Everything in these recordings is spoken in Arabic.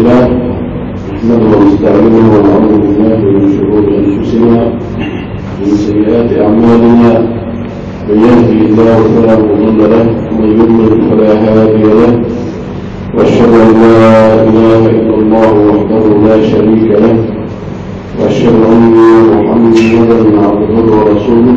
إن الحمد لله نحمده ونستعينه ونعوذ بالله من شرور أنفسنا ومن سيئات أعمالنا. من يهدي الله فلا مضل له ومن يضلل فلا هادي له. وأشهد أن لا إله إلا الله وحده لا شريك له. وأشهد أن محمدا عبده ورسوله.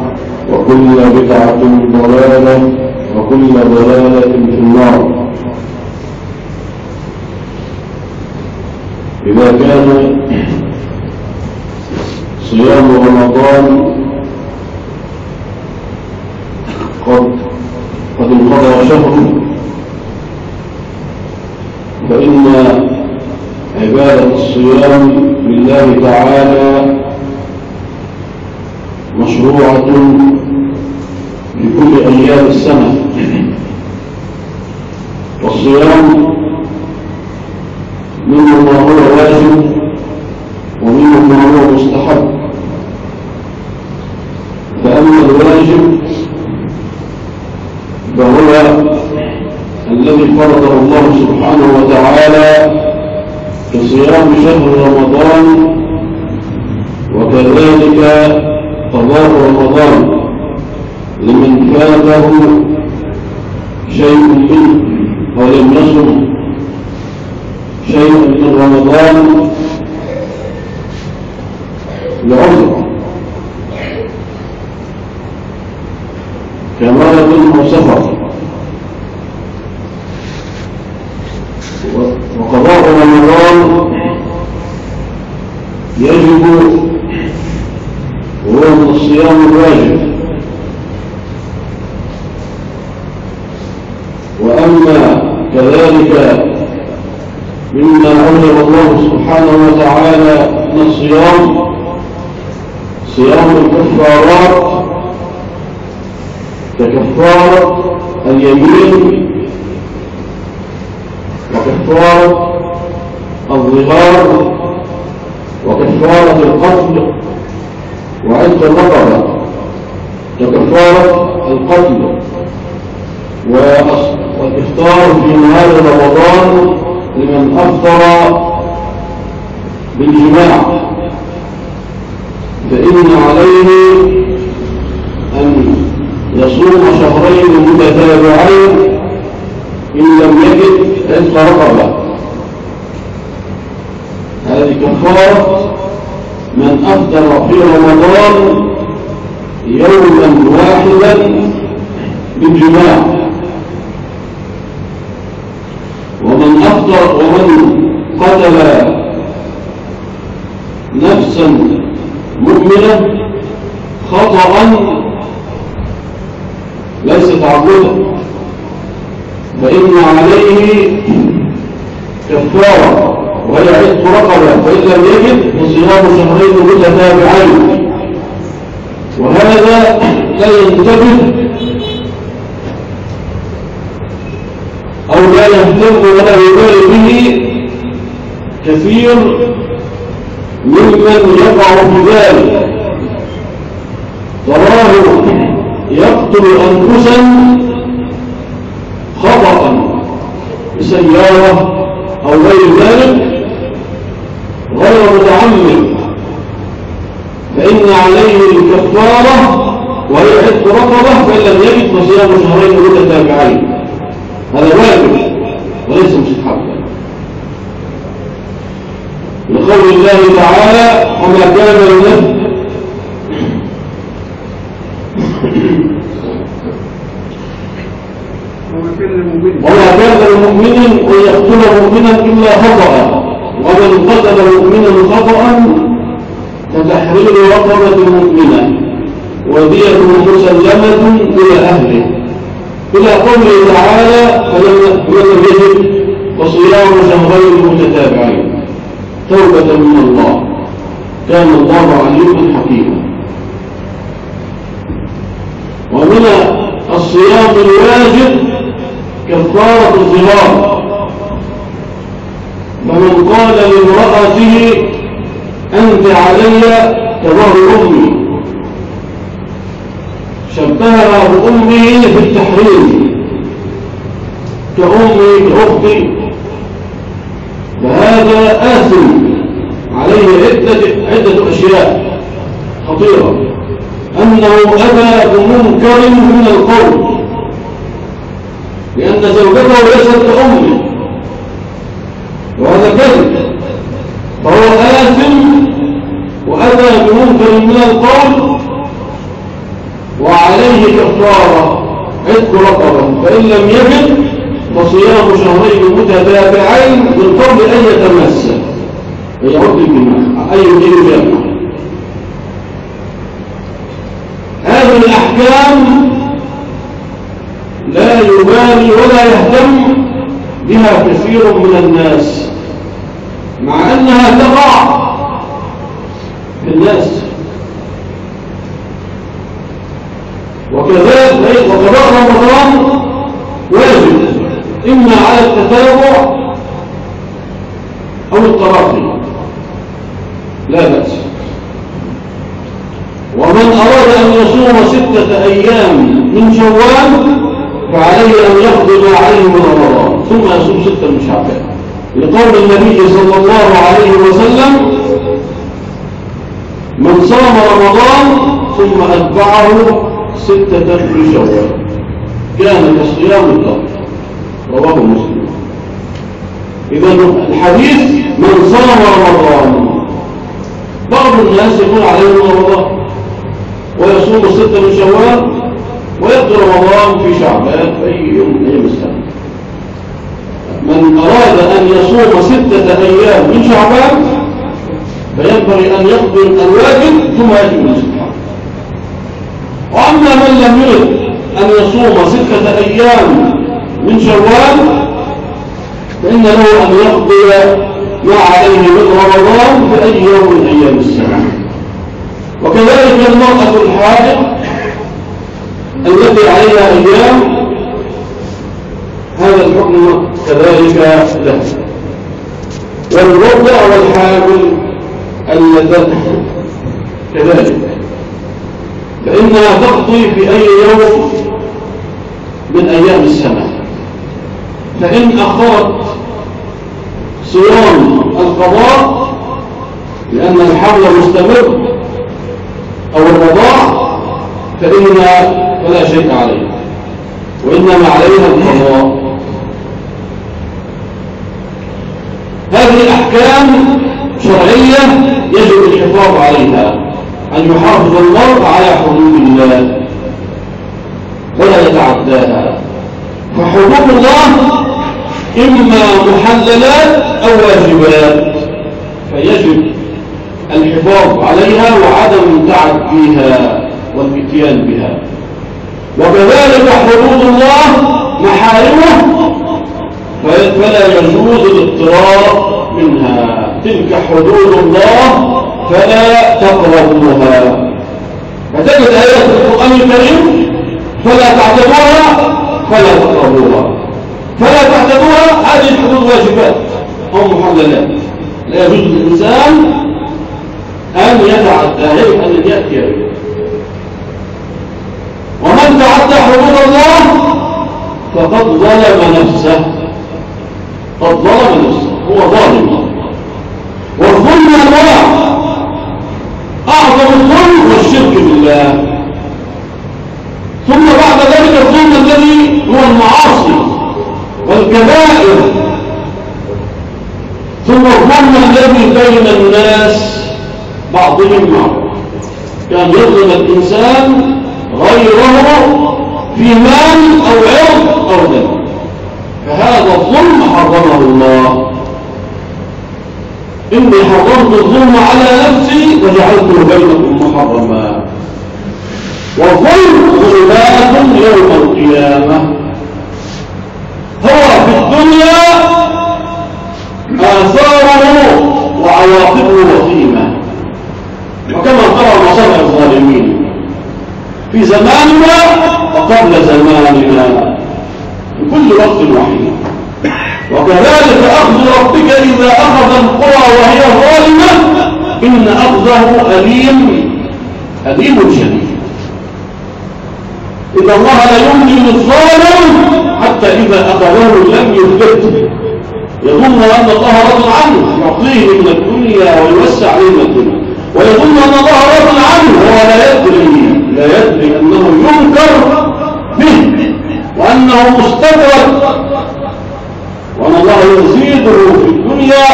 وكل بدعة ضلالة وكل ضلالة في النار. إذا كان صيام رمضان قد قد انقضى شهر فإن عبادة الصيام لله تعالى مشروعة كل أيام السنة والصيام منه ما هو واجب ومنه ما هو مستحب فأما الواجب فهو الذي فرضه الله سبحانه وتعالى كصيام شهر رمضان وكذلك قضاء رمضان لمن فاته شيء منه ولم يصم شيء من رمضان. لعذر كمرض أو سفر وقضاء رمضان يجب وهو من الصيام الواجب وأما كذلك مما أوجب الله سبحانه وتعالى من الصيام صيام الكفارات ككفارة اليمين وكفارة الظهار وكفارة القتل وعند الرقبة ككفارة القتل والإفطار في نهار رمضان لمن أفطر بالجماع فإن عليه أن يصوم شهرين متتابعين إن لم يجد عتق رقبة. هذه كفارة من أفطر في رمضان يوما واحدا بالجماع أفطر ومن قتل نفسا مؤمنة خطأ ليس تعبدا فإن عليه كفارة وهي عتق رقبة فإن لم يجد فصيام شهرين متتابعين. وهذا لا ينتبه أو يهتم ولا يبالي به كثير ممن يقع في ذلك. تراه يقتل أنفسا خطأ بسيارة أو غير ذلك. غير متعمد. فإن عليه الكفارة وهي عتق رقبة فإن لم يجد فصيام شهرين متتابعين. هذا واجب. الله تعالى وما كان لنفس وما كان لمؤمن أن يقتل مؤمنا إلا خطأ. ومن قتل مؤمنا خطأ فتحرير رقبة مؤمنة ودية مسلمة إلى أهله. إلى قوله تعالى فلم يجد وصيام شهرين متتابعين. توبة من الله. كان الله عليما حكيما. ومن الصيام الواجب كفارة الظهار فمن قال لامرأته أنت علي كظهر أمي. شبهها بأمه في التحريم. كأمي كأختي وهذا آثم عليه عدة, عدة أشياء خطيرة. أنه أتى بمنكر من القول لأن زوجته ليست كأمه وهذا كذب فهو آثم وأتى بمنكر من القول وعليه كفارة عتق رقبة فإن لم يجد فصيام شهرين متتابعين من قبل أن يتمسك ويعد الجماع أي يجيب جامع هذه الأحكام لا يبالي ولا يهتم بها كثير من الناس مع أنها تقع في الناس. وكذلك وقضاء رمضان واجب إما على التتابع أو التراخي لا بأس. ومن أراد أن يصوم ستة أيام من شوال فعليه أن يقضي ما عليه من رمضان. ثم يصوم ستة من شعبان. لقول النبي صلى الله عليه وسلم من صام رمضان ثم أتبعه ستة في شوال. كان كصيام الدهر رواه مسلم. إذا الحديث من صام رمضان بعض الناس يقول عليه رمضان ويصوم الستة من شوال ويقضي رمضان في شعبان في أي يوم من أيام السنة من أراد أن يصوم ستة أيام من شعبان فينبغي أن يقضي الواجب ثم يجب الاستحقاق وأما من لم يرد أن يصوم ستة أيام من شوال فإن له أن يقضي ما عليه من رمضان في أي يوم من أيام السنة. وكذلك المرأة الحائض التي عليها أيام هذا الحكم كذلك له. والرضع والحامل اللذان كذلك. فإنها تقضي في أي يوم من أيام السنة. فإن أخرت صيام القضاء لأن الحمل مستمر أو الرضاع فإن فلا شيء عليه. وإنما عليها القضاء. هذه الأحكام شرعية يجب الحفاظ عليها. أن يحافظ المرء على حدود الله. ولا يتعداها. فحدود الله إما محللات أو واجبات فيجب الحفاظ عليها وعدم تعديها والاتيان بها. وكذلك حدود الله محارمة فلا يجوز الاضطرار منها. تلك حدود الله فلا تقربوها. فتجد آيات القرآن الكريم فلا تعتبرها فلا تقربوها. فلا تعتبرها هذه الحدود واجبات. أو محللات لا. يجوز للإنسان أن يتعدى أن يأتي ومن تعدى حدود الله فقد ظلم نفسه. نفسه هو ظالم. والظلم انواع أعظم الظلم والشرك بالله. ثم بعد ذلك الظلم الذي هو المعاصي والكبائر. ثم الظلم الذي بين الناس بعضهم مع كان يظلم الإنسان غيره في مال أو عرض أو دم فهذا الظلم حرمه الله. إني حرمت الظلم على نفسي وجعلته بينكم محرما. والظلم ظلمات يوم القيامة. هو في الدنيا آثاره وعواقبه وخيمة. وكما ترى مصارع الظالمين. في زماننا وقبل زماننا. كل وقت وحيد. وكذلك أخذ ربك إذا أخذ القرى وهي ظالمة إن أخذه أليم أليم شديد. إن الله لا يملي للظالم حتى إذا أخذه لم يثبت. يظن أن الله رضي عنه يعطيه من الدنيا ويوسع عليه من الدنيا. ويظن أن الله رضي عنه وهو لا يدري لا يدري أنه ينكر به وأنه مستدرك وأن الله يزيده في الدنيا.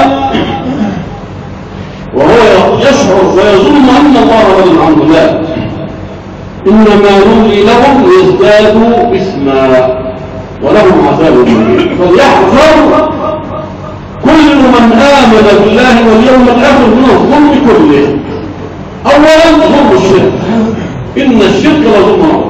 وهو يشعر ويظن أن الله رضي عنه لا. إنما نملي لهم ليزدادوا اسما ولهم عذاب فليحذر كل من آمن بالله واليوم الآخر من الظلم كله. أولا ظلم الشرك. إن الشرك لظلم يستغيث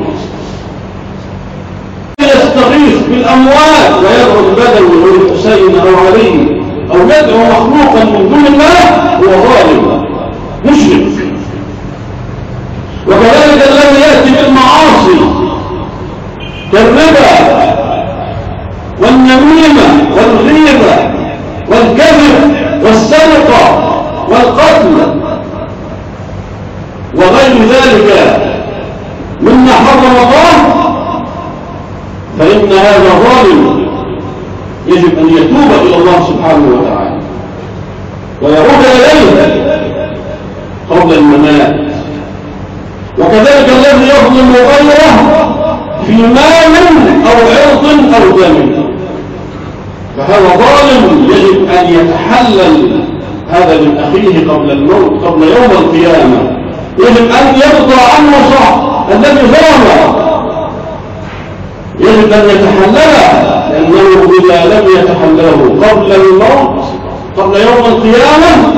بالأموال ويدعو البدوي والحسين أو علي أو يدعو مخلوقا من دون الله هو ظالم مشرك. وكذلك الذي يأتي بالمعاصي. كالربا والنميمة والغيبة والكذب والسرقة والقتل وغير ذلك مما حرم الله فإن هذا ظالم يجب أن يتوب إلى الله سبحانه وتعالى ويعود إليه قبل الممات وكذلك الذي يظلم غيره في مال أو عرض أو دم فهذا ظالم يجب أن يتحلل هذا من أخيه قبل الموت قبل يوم القيامة يجب أن يرضى عنه صح الذي ظلم أن يتحللها لأنه إذا لم يتحلله قبل الموت قبل يوم القيامة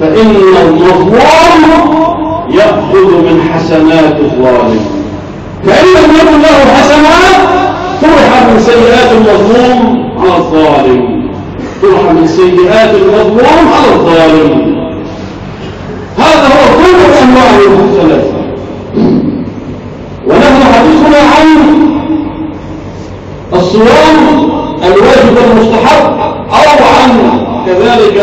فإن المظلوم يأخذ من حسنات الظالم فإن لم يكن له حسنات طرح من سيئات المظلوم على الظالم طرح من سيئات المظلوم على الظالم هذا هو كل أنواع الثلاثة ونحن حديثنا عن الصيام الواجب المستحب أو عن كذلك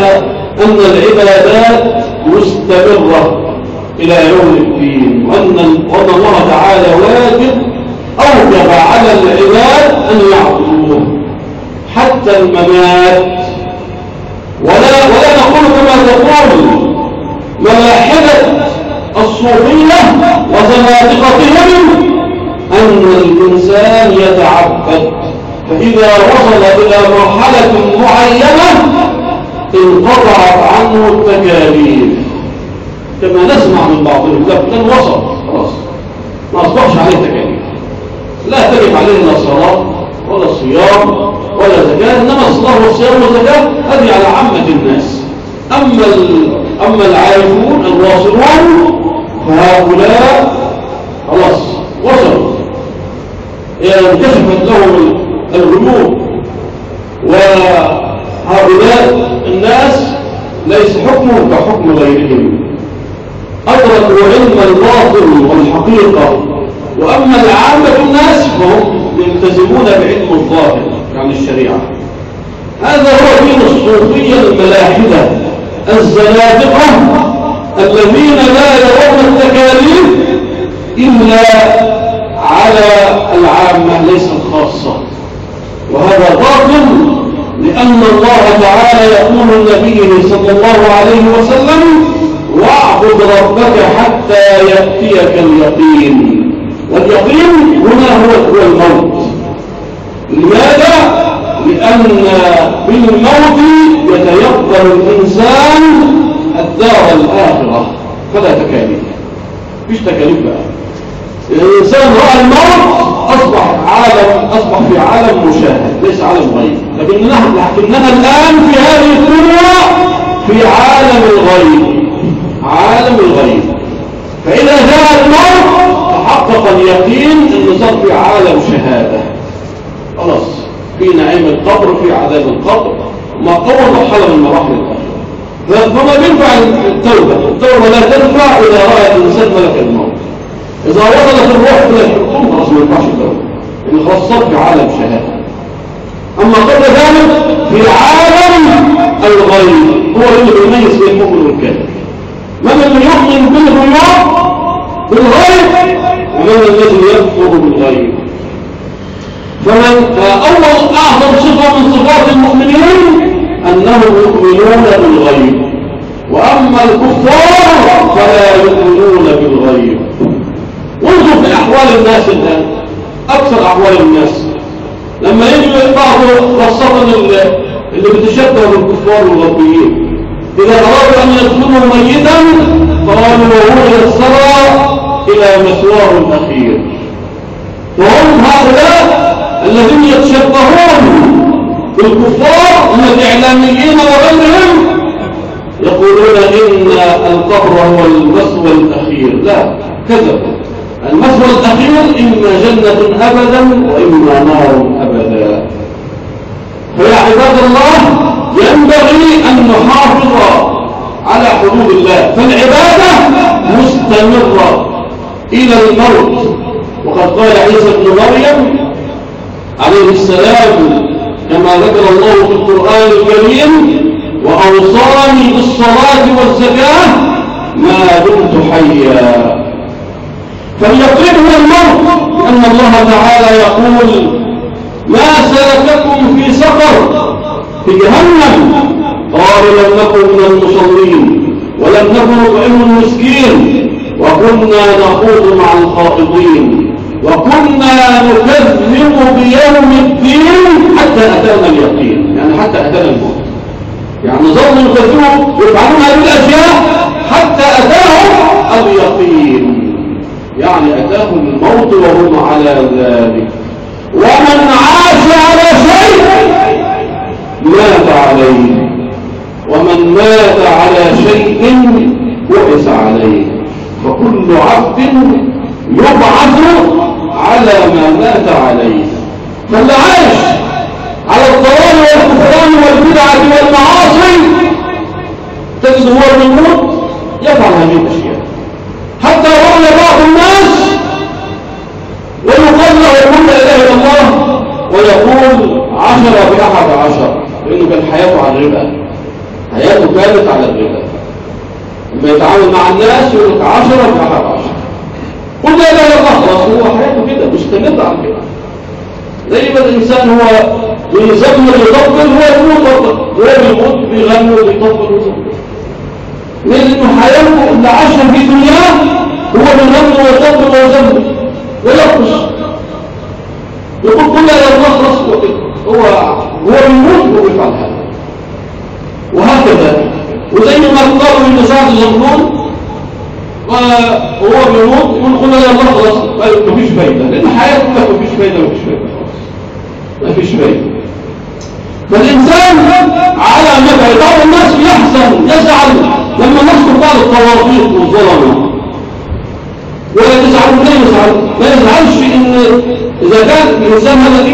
أن العبادات مستمرة إلى يوم الدين وأن, الله تعالى واجب أوجب على العباد أن يعبدوه. حتى الممات. ولا, ولا نقول كما تقول ملاحدة الصوفية وزنادقتهم أن الإنسان يتعبد. فإذا وصل إلى مرحلة معينة انقطعت عنه التكاليف. كما نسمع من بعضهم لكن وصل خلاص. ما أصبحش عليه تكاليف. لا تجب عليه لا صلاة ولا صيام ولا زكاة إنما الصلاة والصيام والزكاة هذه على عامة الناس. أما, أما العارفون الواصلون فهؤلاء خلاص وصلوا. انكشفت لهم الغيوب وهؤلاء الناس ليس حكمهم كحكم غيرهم. أدركوا علم الباطل والحقيقة. وأما العامة الناس فهم يلتزمون بعلم الظاهر يعني الشريعة. هذا هو دين الصوفية الملاحدة الزنادقة الذين لا يرون التكاليف إلا على العامة ليس الخاصة. وهذا باطل لأن الله تعالى يقول لنبيه صلى الله عليه وسلم واعبد ربك حتى يأتيك اليقين. واليقين هنا هو الموت. لماذا؟ أن بالموت يتيقن الإنسان الدار الآخرة. فلا تكاليف. مش تكاليف بقى. الإنسان رأى الموت أصبح عالم أصبح في عالم مشاهد ليس عالم غيب. لكننا لكننا الآن في هذه الدنيا في عالم الغيب. عالم الغيب. فإذا جاء الموت تحقق اليقين أنه صار في عالم شهادة. خلاص في نعيم القبر في عذاب القبر. ما أول مرحلة من مراحل الآخرة فما بينفع التوبة؟ التوبة لا تنفع إذا رأى الإنسان ملك الموت. إذا وصلت الروح إلى الحكم خلاص ما ينفعش خلاص صار في عالم شهادة. أما قبل ذلك في عالم الغيب هو اللي بيميز بين المؤمن والكافر من الذي يؤمن بالغيب بالغيب ومن الذي يكفر بالغيب. فمن أول أعظم صفة من صفات المؤمنين أنهم يؤمنون بالغيب. وأما الكفار فلا يؤمنون بالغيب. وانظر في أحوال الناس الآن. أكثر أحوال الناس. لما يجي بعض خاصة اللي بتشبه بالكفار الغربيين. إذا أرادوا أن يدخلوا ميتا قالوا وهو يسرى إلى مثواه الأخير. وهم هؤلاء الذين يتشبهون بالكفار من الإعلاميين وغيرهم. يقولون إن القبر هو المثوى الأخير. لا كذب. المثوى الأخير إما جنة أبدا وإما نار أبدا. فيا عباد الله ينبغي أن نحافظ على حدود الله. فالعبادة مستمرة إلى الموت. وقد قال عيسى بن مريم عليه السلام كما ذكر الله في القرآن الكريم وأوصاني بالصلاة والزكاة ما دمت حيا. فليقرب الموت. أن الله تعالى يقول ما سلككم في سفر في جهنم قالوا لم نكن من المصلين ولم نكن نطعم المسكين وكنا نخوض مع الخائضين وكنا نكذب بيوم الدين حتى أتانا اليقين. يعني حتى أتانا الموت. يعني ظلوا يكذبوا يفعلون هذه الأشياء حتى أتاهم اليقين. يعني أتاهم الموت وهم على ذلك. ومن عاش على شيء مات عليه. ومن مات على شيء بعث عليه. فكل عبد يبعث على ما مات عليه. فاللي عاش على الضلال والكفران والبدعة والمعاصي تجد هو الموت يفعل هذه الأشياء. حتى رأي بعض الناس يقول لا إله إلا الله ويقول عشرة بأحد عشر لأنه كان حياته على الربا. حياته كانت على الربا. لما يتعامل مع الناس يقول لك عشرة بأحد عشر. قل لا إله إلا الله. خلاص هو حياته كده مستمر على كده. زي ما الإنسان هو بيزمر يطبل هو يموت هو بيموت بيغني وبيطبل ويزمر لأنه حياته اللي عاشها في دنياه هو بيغني ويطبل ويزمر. ويرقص يقول كل لا الله خلاص هو هو بيموت وهو بيفعل هذا. وهكذا. وزي ما قالوا من سعد الزغلول وهو بيموت يقول قل لا الله خلاص مفيش فايدة. لأن حياته كلها مفيش فايدة مفيش فايدة خلاص مفيش فايدة. فالإنسان على مدى بعض الناس يحزن يزعل لما نذكر بعض الطواغيت والظلمة ولا يزعل لا يزعل. ما يزعلش إن إذا كان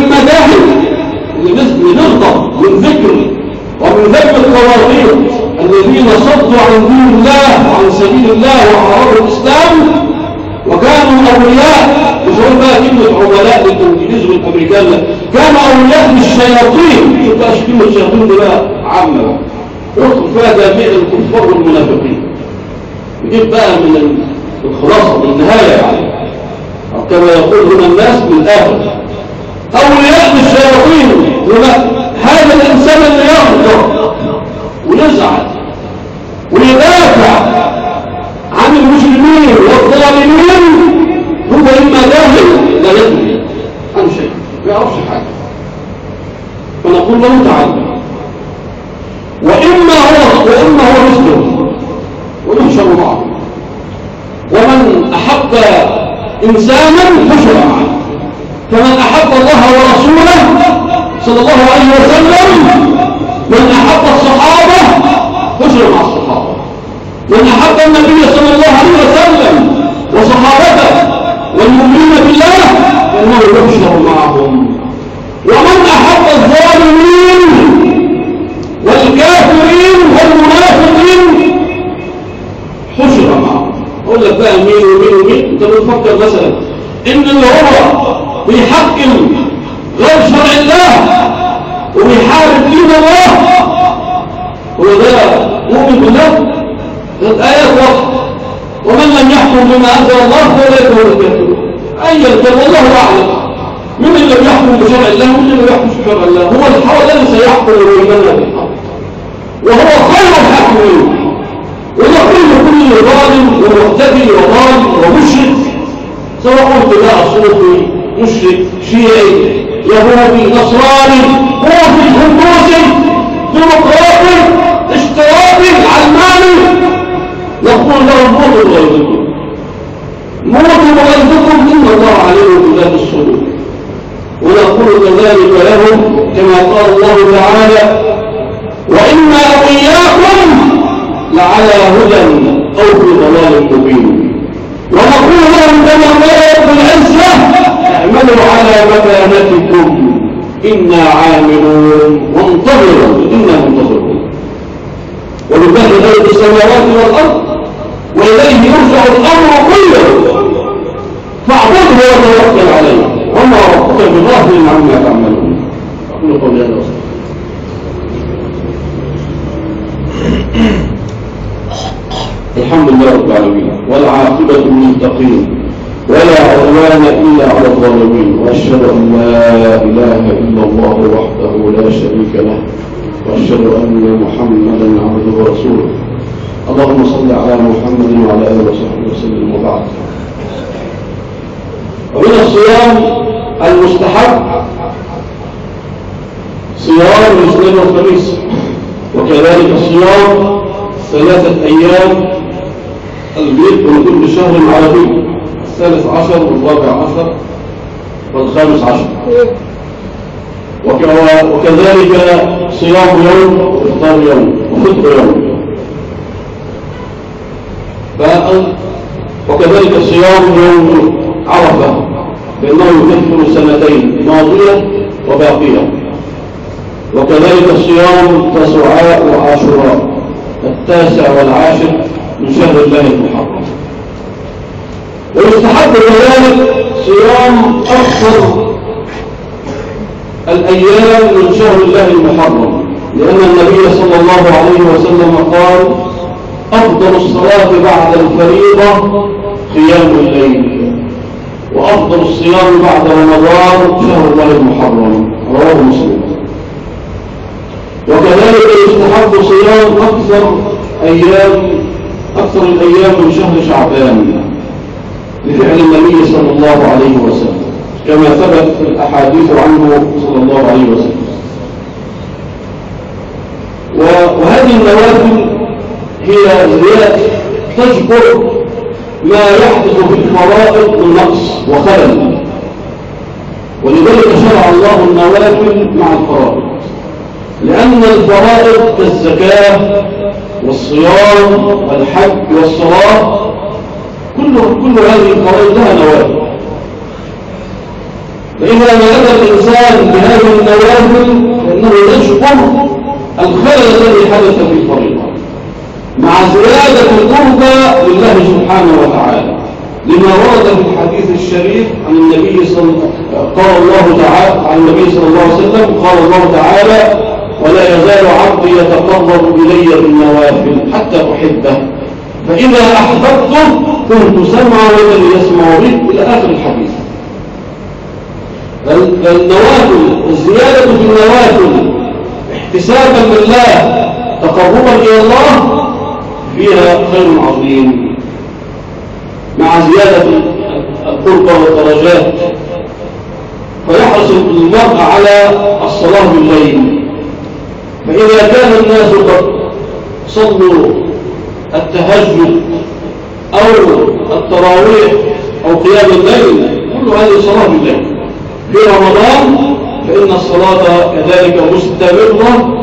اما جاهل اللي بيغضب من ذكر ومن ذكر الطواغيت الذين صدوا عن دين الله وعن سبيل الله وعن الإسلام وكانوا مش هقول بقى كلمه عملاء للانجليز والامريكان لا. كانوا أولياء للشياطين شوف بقى الشياطين دي بقى عامه بقى يدخل فيها جميع الكفار والمنافقين. نجيب بقى من الخلاصة من النهاية يعني. أو كما يقول هنا الناس بالآخر أولياء الشياطين هنا. هذا الإنسان اللي يغضب ويزعل. ويدافع عن المسلمين والظالمين. هو إما جاهل لا يدري عن شيء. ما يعرفش حاجة. فنقول له تعالى وإما هو وإما هو مسلم ونحشر معه ومن أحب إنسانا حشر معه فمن أحب الله ورسوله صلى الله عليه وسلم من أحب الصحابة حشر مع الصحابة. من أحب النبي صلى الله عليه وسلم وصحابته والمؤمنين بالله فإنه يحشر معهم. ومن أحب الظالمين والكافرين والمنافقين حشر معهم. أقول لك بقى مين ومين أنت بتفكر مثلا إن اللي هو بيحكم غير شرع الله وبيحارب دين الله هو ده مؤمن بالله؟ ده آيات واضحة. ومن لم يحكم بما أنزل الله فلا هو الكافرون. أيا كان والله أعلم. من اللي يحكم بشرع الله؟ ومن اللي يحكم بشرع الله؟ هو الحق الذي سيحكم ويمنى بالحق وهو خير الحاكمين. ومعتدي وظالم ومشرك. سواء قلت بقى صوفي مشرك شيعي يهودي نصراني موفي هندوسي ديمقراطي اشتراكي علماني. نقول له موتوا بغيظكم موتوا بغيظكم إن الله عليم بذات الصدور. ونقول كذلك لهم كما قال الله تعالى وإنا وإياكم لعلى هدى أو في ضلال مبين. ونقول لهم كما قال رب العزة اعملوا على مكانتكم. إنا عاملون وانتظروا إنا منتظرون. ولله غيب السماوات والأرض وإليه يرجع الأمر كله. فاعبده وتوكل عليه. وما ربك بغافل عما تعملون. أقول قولي هذا ثلاثة أيام البيت من كل شهر عربي الثالث عشر والرابع عشر والخامس عشر. وكذلك صيام يوم وإفطار يوم وفطر يوم. وكذلك صيام يوم عرفة بأنه يكفر سنتين ماضية وباقية. وكذلك صيام تسعاء وعاشوراء التاسع والعاشر من شهر الله المحرم. ويستحب كذلك صيام أكثر الأيام من شهر الله المحرم لأن النبي صلى الله عليه وسلم قال أفضل الصلاة بعد الفريضة قيام الليل وأفضل الصيام بعد رمضان شهر الله المحرم. رواه مسلم. وكذلك يستحب صيام أكثر أيام أكثر الأيام من شهر شعبان لفعل النبي صلى الله عليه وسلم كما ثبت في الأحاديث عنه صلى الله عليه وسلم. وهذه النوافل هي زيادة تجبر ما يحدث في الفرائض من نقص وخلل. ولذلك شرع الله النوافل مع الفرائض. لأن الفرائض كالزكاة والصيام والحج والصلاة كل كل هذه الفرائض لها نوافل. فإذا أتى الإنسان بهذه النوافل فإنه يشكر الخلل الذي حدث في الفريضة. مع زيادة القربى لله سبحانه وتعالى. لما ورد في الحديث الشريف عن النبي صلى قال الله تعالى عن النبي صلى الله عليه وسلم قال الله تعالى ولا يزال عبدي يتقرب إلي بالنوافل حتى أحبه. فإذا أحببته كنت سمعا الذي يسمع به إلى آخر الحديث. فالنوافل الزيادة في النوافل احتسابا لله تقربا إلى الله فيها خير عظيم. مع زيادة القربة والدرجات فيحرص المرء على الصلاة بالليل. فإذا كان الناس قد صلوا التهجد أو التراويح أو قيام الليل كل هذه صلاة الليل في رمضان فإن الصلاة كذلك مستمرة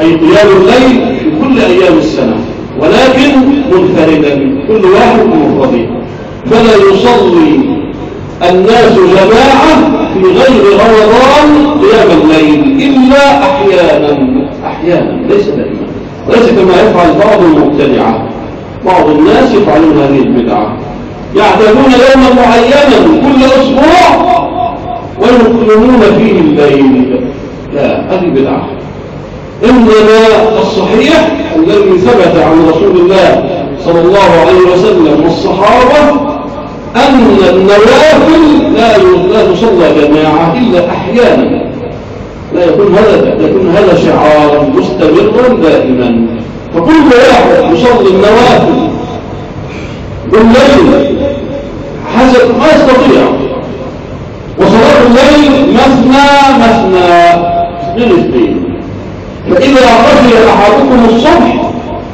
أي قيام الليل في كل أيام السنة ولكن منفردا كل واحد بمفرده فلا يصلي الناس جماعة في غير رمضان قيام الليل إلا أحيانا أحيانا ليس دائما. وليس كما يفعل بعض المبتدعة. بعض الناس يفعلون هذه البدعة. يعتادون يوما معينا كل أسبوع ويقيمون فيه الليل. لا هذه بدعة. إنما الصحيح الذي ثبت عن رسول الله صلى الله عليه وسلم والصحابة أن النوافل لا لا تصلى جماعة إلا أحيانا. لا يكون هذا يكون هذا شعارا مستمرا دائما. فكل واحد يصلي النوافل بالليل حسب ما يستطيع. وصلاة الليل مثنى مثنى اثنين اثنين. فإذا رجل أحدكم الصبح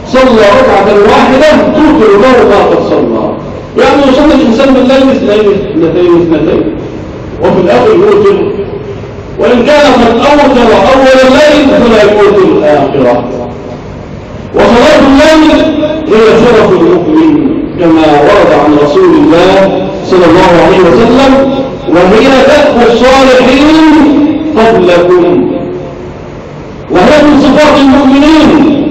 صلى ركعة واحدة توتر له ما قد صلى. يعني يصلي الإنسان بالليل اثنين اثنتين اثنتين وفي الآخر يوتر وإن كان قد أوتر أول الليل فلا يوتر الآخرة. وصلاة الليل هي شرف المؤمن كما ورد عن رسول الله صلى الله عليه وسلم وهي دأب الصالحين قبلكم. وهي من صفات المؤمنين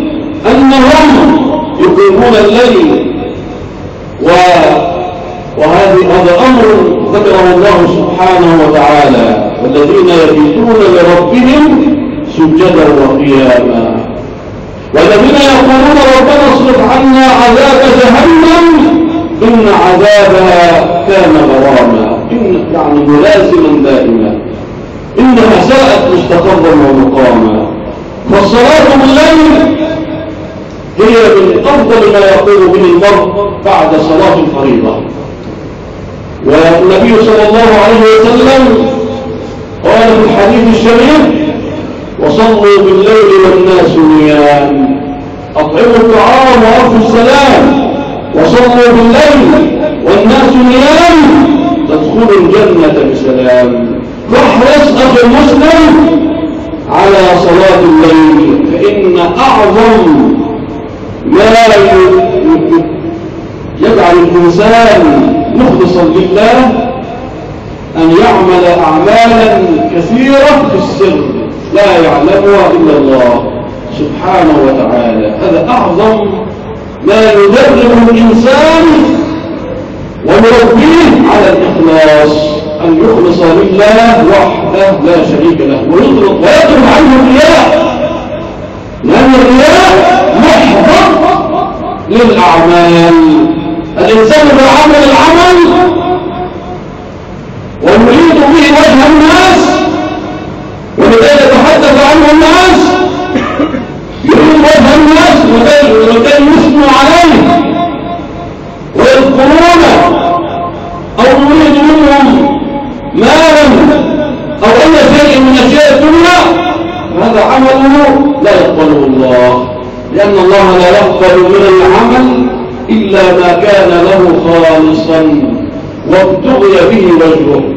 أنهم يقيمون الليل و... وهذا هذا أمر ذكره الله سبحانه وتعالى. والذين يبيتون لربهم سجدا وقياما. والذين يقولون ربنا اصرف عنا عذاب جهنم إن عذابها كان غراما. إن يعني ملازما دائما. إنها ساءت مستقرا ومقاما. فالصلاة بالليل هي من أفضل ما يقول به المرء بعد صلاة الفريضة. والنبي صلى الله عليه وسلم قال في الحديث الشريف وصلوا بالليل والناس نيام. أطعموا الطعام وأرفوا السلام. وصلوا بالليل والناس نيام. تدخلوا الجنة بسلام. فاحرص أخي المسلم على صلاة الليل فإن أعظم ما يجعل الإنسان مخلصا لله أن يعمل أعمالا كثيرة في السر. لا يعلمها إلا الله سبحانه وتعالى. هذا أعظم ما يدرب الإنسان ويربيه على الإخلاص. أن يخلص لله وحده لا شريك له. ويطلق ويطلب عنه الرياء. لأن الرياء للأعمال. الإنسان إذا عمل العمل ويريد به وجه الناس جي